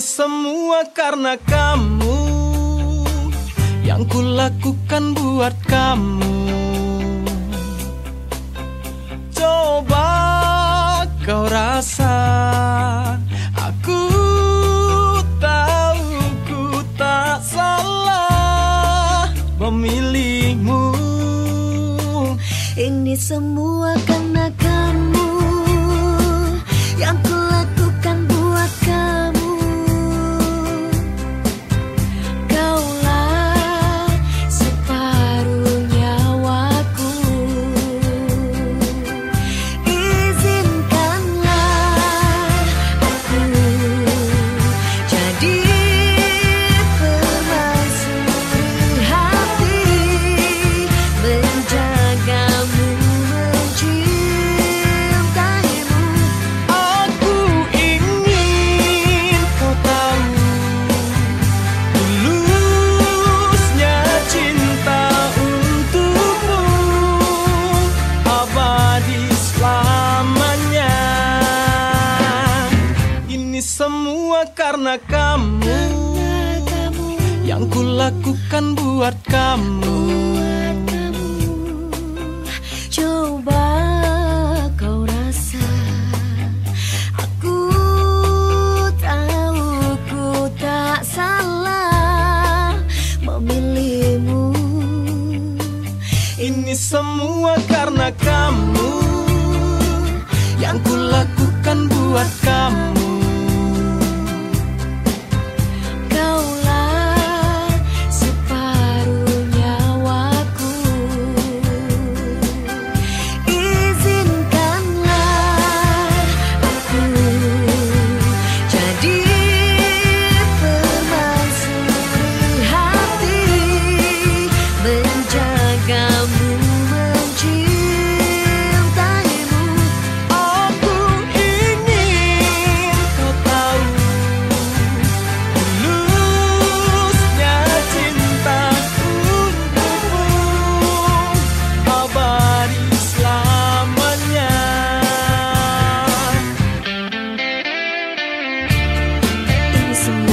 semua karena kamu Yang kulakukan buat kamu. Coba kau rasa Aku tahu ku tak salah Memilihmu. Ini semua karena kamu semua karena kamu. Yang kulakukan buat kamu. Coba kau rasa. Aku tahu ku tak salah Memilihmu. Ini semua karena kamu. Yang kulakukan buat kamu some